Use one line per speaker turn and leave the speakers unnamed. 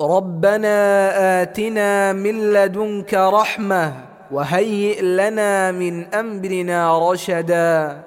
ربنا آتنا من لدنك رحمة وهيئ لنا من أمرنا رشدا.